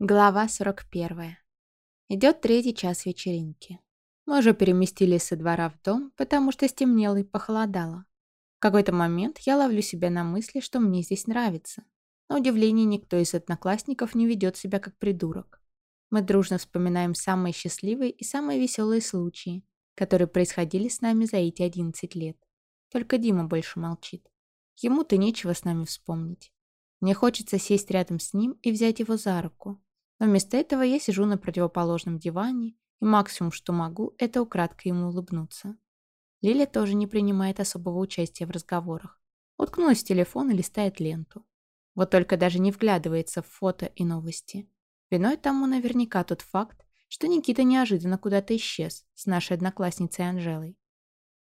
Глава 41. Идет третий час вечеринки. Мы уже переместились со двора в дом, потому что стемнело и похолодало. В какой-то момент я ловлю себя на мысли, что мне здесь нравится. На удивление, никто из одноклассников не ведет себя как придурок. Мы дружно вспоминаем самые счастливые и самые веселые случаи, которые происходили с нами за эти 11 лет. Только Дима больше молчит. Ему-то нечего с нами вспомнить. Мне хочется сесть рядом с ним и взять его за руку, вместо этого я сижу на противоположном диване, и максимум, что могу, это украдкой ему улыбнуться. Лиля тоже не принимает особого участия в разговорах. Уткнулась в телефон и листает ленту. Вот только даже не вглядывается в фото и новости. Виной тому наверняка тот факт, что Никита неожиданно куда-то исчез с нашей одноклассницей Анжелой.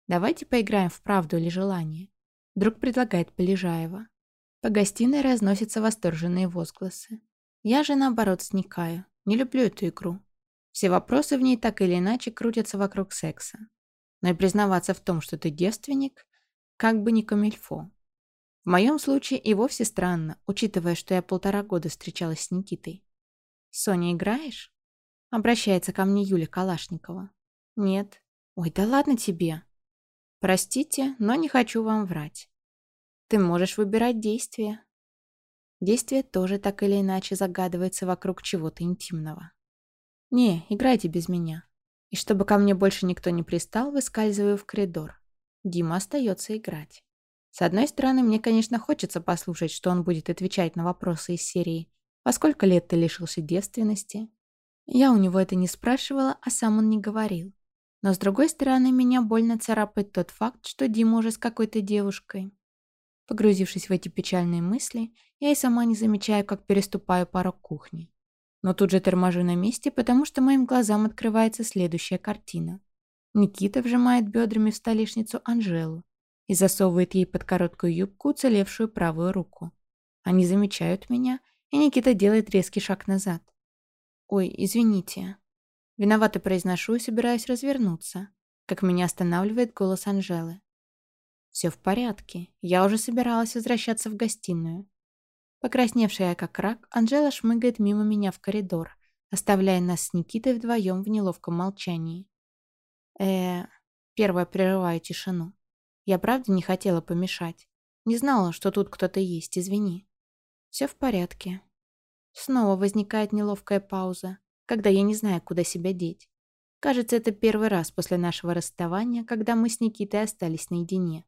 «Давайте поиграем в правду или желание», — вдруг предлагает Полежаева. По гостиной разносятся восторженные возгласы. Я же, наоборот, сникаю. Не люблю эту игру. Все вопросы в ней так или иначе крутятся вокруг секса. Но и признаваться в том, что ты девственник, как бы не камильфо. В моем случае и вовсе странно, учитывая, что я полтора года встречалась с Никитой. «Соня, играешь?» Обращается ко мне Юля Калашникова. «Нет». «Ой, да ладно тебе». «Простите, но не хочу вам врать. Ты можешь выбирать действия. Действие тоже так или иначе загадывается вокруг чего-то интимного. «Не, играйте без меня». И чтобы ко мне больше никто не пристал, выскальзываю в коридор. Дима остается играть. С одной стороны, мне, конечно, хочется послушать, что он будет отвечать на вопросы из серии «Во сколько лет ты лишился девственности?» Я у него это не спрашивала, а сам он не говорил. Но с другой стороны, меня больно царапает тот факт, что Дима уже с какой-то девушкой. Погрузившись в эти печальные мысли, я и сама не замечаю, как переступаю порог кухни. Но тут же торможу на месте, потому что моим глазам открывается следующая картина. Никита вжимает бедрами в столешницу Анжелу и засовывает ей под короткую юбку уцелевшую правую руку. Они замечают меня, и Никита делает резкий шаг назад. «Ой, извините». Виновато произношу и собираюсь развернуться, как меня останавливает голос Анжелы. Все в порядке. Я уже собиралась возвращаться в гостиную. Покрасневшая как рак, Анжела шмыгает мимо меня в коридор, оставляя нас с Никитой вдвоем в неловком молчании. э Первая прерываю тишину. Я правда не хотела помешать. Не знала, что тут кто-то есть, извини. Все в порядке. Снова возникает неловкая пауза, когда я не знаю, куда себя деть. Кажется, это первый раз после нашего расставания, когда мы с Никитой остались наедине.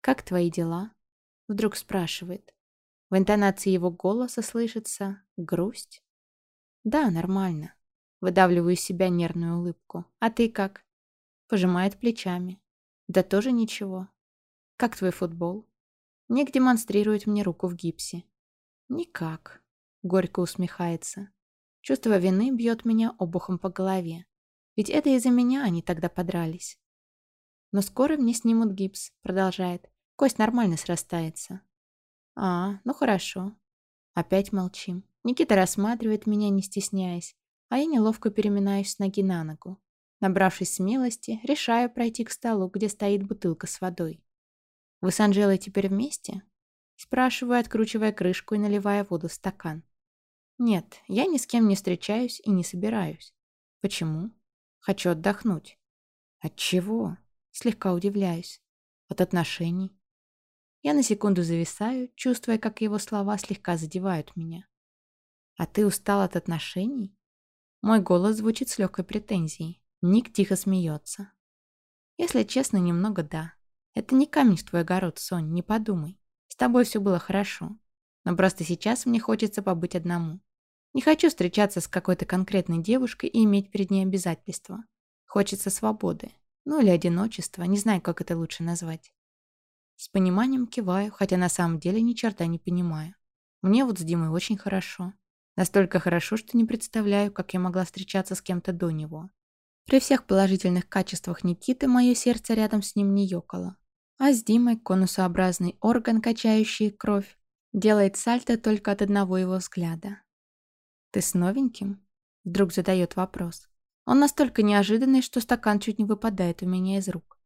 «Как твои дела?» Вдруг спрашивает. В интонации его голоса слышится грусть. «Да, нормально». Выдавливаю из себя нервную улыбку. «А ты как?» Пожимает плечами. «Да тоже ничего». «Как твой футбол?» Ник демонстрирует мне руку в гипсе. «Никак», — горько усмехается. Чувство вины бьет меня обухом по голове. Ведь это из-за меня они тогда подрались. Но скоро мне снимут гипс, продолжает. Кость нормально срастается. А, ну хорошо. Опять молчим. Никита рассматривает меня, не стесняясь, а я неловко переминаюсь с ноги на ногу. Набравшись смелости, решаю пройти к столу, где стоит бутылка с водой. «Вы с Анжелой теперь вместе?» Спрашиваю, откручивая крышку и наливая воду в стакан. «Нет, я ни с кем не встречаюсь и не собираюсь. Почему? Хочу отдохнуть». «От чего?» Слегка удивляюсь. От отношений. Я на секунду зависаю, чувствуя, как его слова слегка задевают меня. «А ты устал от отношений?» Мой голос звучит с легкой претензией. Ник тихо смеется. Если честно, немного да. Это не камень в твой огород, Сонь, не подумай. С тобой все было хорошо. Но просто сейчас мне хочется побыть одному. Не хочу встречаться с какой-то конкретной девушкой и иметь перед ней обязательства. Хочется свободы. Ну или одиночество, не знаю, как это лучше назвать. С пониманием киваю, хотя на самом деле ни черта не понимаю. Мне вот с Димой очень хорошо. Настолько хорошо, что не представляю, как я могла встречаться с кем-то до него. При всех положительных качествах Никиты мое сердце рядом с ним не ёкало. А с Димой конусообразный орган, качающий кровь, делает сальто только от одного его взгляда. «Ты с новеньким?» Вдруг задает вопрос. Он настолько неожиданный, что стакан чуть не выпадает у меня из рук.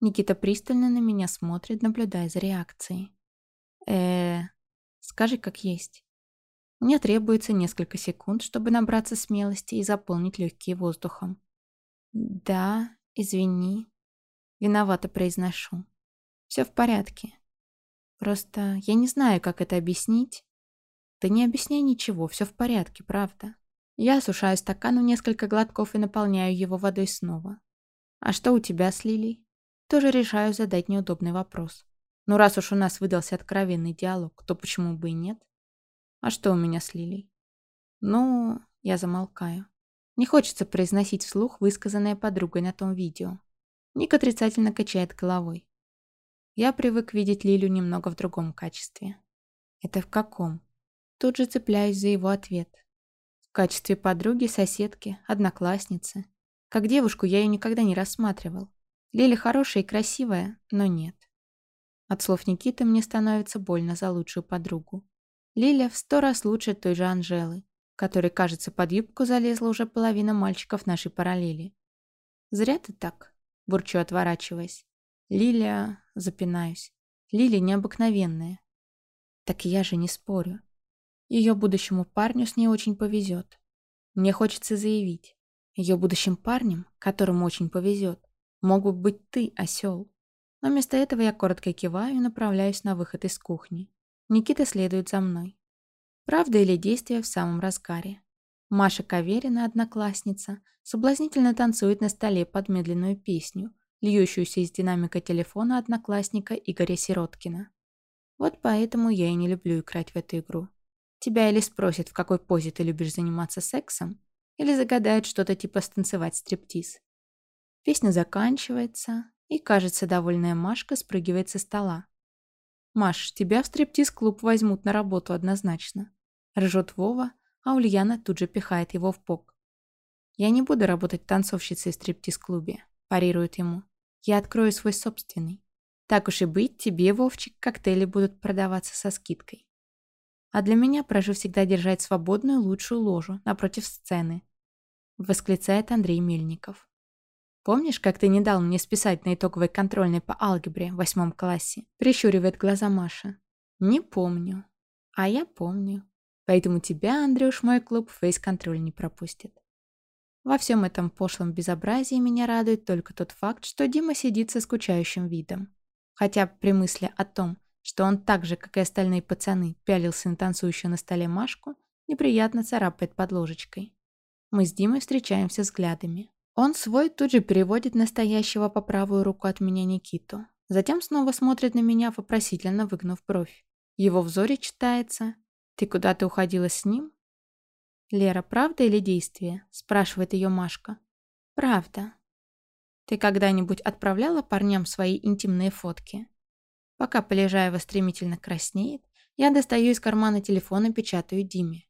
Никита пристально на меня смотрит, наблюдая за реакцией. э скажи как есть. Мне требуется несколько секунд, чтобы набраться смелости и заполнить легкие воздухом. «Да, извини». Виновато произношу. «Все в порядке. Просто я не знаю, как это объяснить». «Да не объясняй ничего, все в порядке, правда». Я осушаю стакан в несколько глотков и наполняю его водой снова. «А что у тебя с Лилей?» Тоже решаю задать неудобный вопрос. Ну раз уж у нас выдался откровенный диалог, то почему бы и нет? А что у меня с Лилей? Ну, я замолкаю. Не хочется произносить вслух высказанное подругой на том видео. Ник отрицательно качает головой. Я привык видеть Лилю немного в другом качестве. Это в каком? Тут же цепляюсь за его ответ. Качестве подруги, соседки, одноклассницы. Как девушку я ее никогда не рассматривал. Лиля хорошая и красивая, но нет. От слов Никиты мне становится больно за лучшую подругу. Лиля в сто раз лучше той же Анжелы, которой, кажется, под юбку залезла уже половина мальчиков нашей параллели. «Зря ты так», — бурчу, отворачиваясь. «Лиля...» — запинаюсь. «Лиля необыкновенная». «Так я же не спорю. Ее будущему парню с ней очень повезет. Мне хочется заявить. Ее будущим парнем, которому очень повезет, мог бы быть ты, осел. Но вместо этого я коротко киваю и направляюсь на выход из кухни. Никита следует за мной. Правда или действие в самом разгаре. Маша Каверина, одноклассница, соблазнительно танцует на столе под медленную песню, льющуюся из динамика телефона одноклассника Игоря Сироткина. Вот поэтому я и не люблю играть в эту игру. Тебя или спросят, в какой позе ты любишь заниматься сексом, или загадают что-то типа станцевать стриптиз. Песня заканчивается, и, кажется, довольная Машка спрыгивает со стола. «Маш, тебя в стриптиз-клуб возьмут на работу однозначно», — ржет Вова, а Ульяна тут же пихает его в бок. «Я не буду работать танцовщицей в стриптиз-клубе», — парирует ему. «Я открою свой собственный. Так уж и быть, тебе, Вовчик, коктейли будут продаваться со скидкой. А для меня прошу всегда держать свободную лучшую ложу напротив сцены», — восклицает Андрей Мельников. Помнишь, как ты не дал мне списать на итоговой контрольной по алгебре в восьмом классе?» Прищуривает глаза Маша. «Не помню. А я помню. Поэтому тебя, Андрюш, мой клуб фейс-контроль не пропустит». Во всем этом пошлом безобразии меня радует только тот факт, что Дима сидит со скучающим видом. Хотя при мысли о том, что он так же, как и остальные пацаны, пялился на танцующую на столе Машку, неприятно царапает под ложечкой. Мы с Димой встречаемся взглядами. Он свой тут же переводит настоящего по правую руку от меня Никиту. Затем снова смотрит на меня, вопросительно выгнув бровь. Его взоре читается «Ты куда-то уходила с ним?» «Лера, правда или действие?» – спрашивает ее Машка. «Правда». «Ты когда-нибудь отправляла парням свои интимные фотки?» Пока Полежаева стремительно краснеет, я достаю из кармана телефон и печатаю Диме.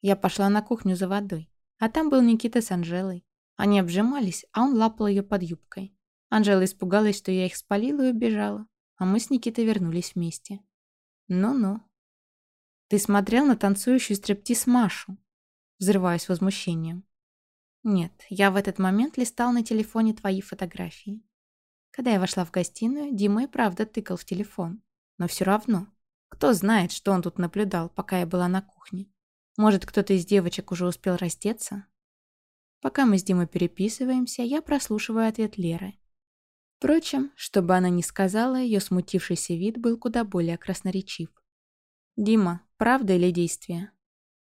Я пошла на кухню за водой, а там был Никита с Анжелой. Они обжимались, а он лапал ее под юбкой. Анжела испугалась, что я их спалила и убежала, а мы с Никитой вернулись вместе. Ну-ну. Ты смотрел на танцующую стриптиз Машу? Взрываюсь возмущением. Нет, я в этот момент листал на телефоне твои фотографии. Когда я вошла в гостиную, Дима и правда тыкал в телефон. Но все равно. Кто знает, что он тут наблюдал, пока я была на кухне. Может, кто-то из девочек уже успел раздеться? Пока мы с Димой переписываемся, я прослушиваю ответ Леры. Впрочем, что бы она ни сказала, ее смутившийся вид был куда более красноречив. «Дима, правда или действие?»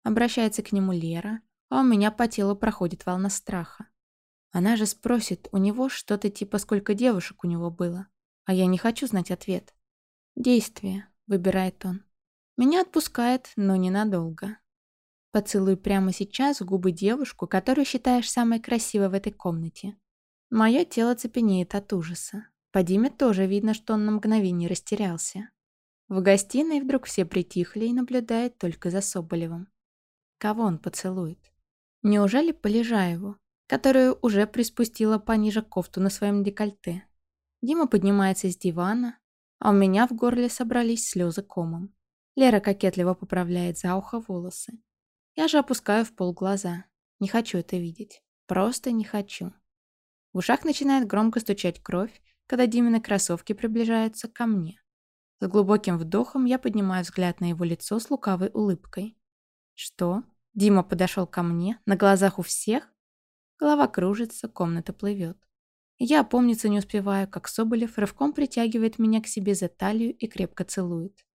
Обращается к нему Лера, а у меня по телу проходит волна страха. Она же спросит у него что-то типа «сколько девушек у него было?» А я не хочу знать ответ. «Действие», — выбирает он. Меня отпускает, но ненадолго. Поцелуй прямо сейчас в губы девушку, которую считаешь самой красивой в этой комнате. Мое тело цепенеет от ужаса. По Диме тоже видно, что он на мгновение растерялся. В гостиной вдруг все притихли и наблюдают только за Соболевым. Кого он поцелует? Неужели Полежаеву, которую уже приспустила пониже кофту на своем декольте? Дима поднимается с дивана, а у меня в горле собрались слезы комом. Лера кокетливо поправляет за ухо волосы. Я же опускаю в пол глаза. Не хочу это видеть. Просто не хочу. В ушах начинает громко стучать кровь, когда Димины кроссовки приближаются ко мне. С глубоким вдохом я поднимаю взгляд на его лицо с лукавой улыбкой. Что? Дима подошел ко мне, на глазах у всех? Голова кружится, комната плывет. Я опомниться не успеваю, как Соболев рывком притягивает меня к себе за талию и крепко целует.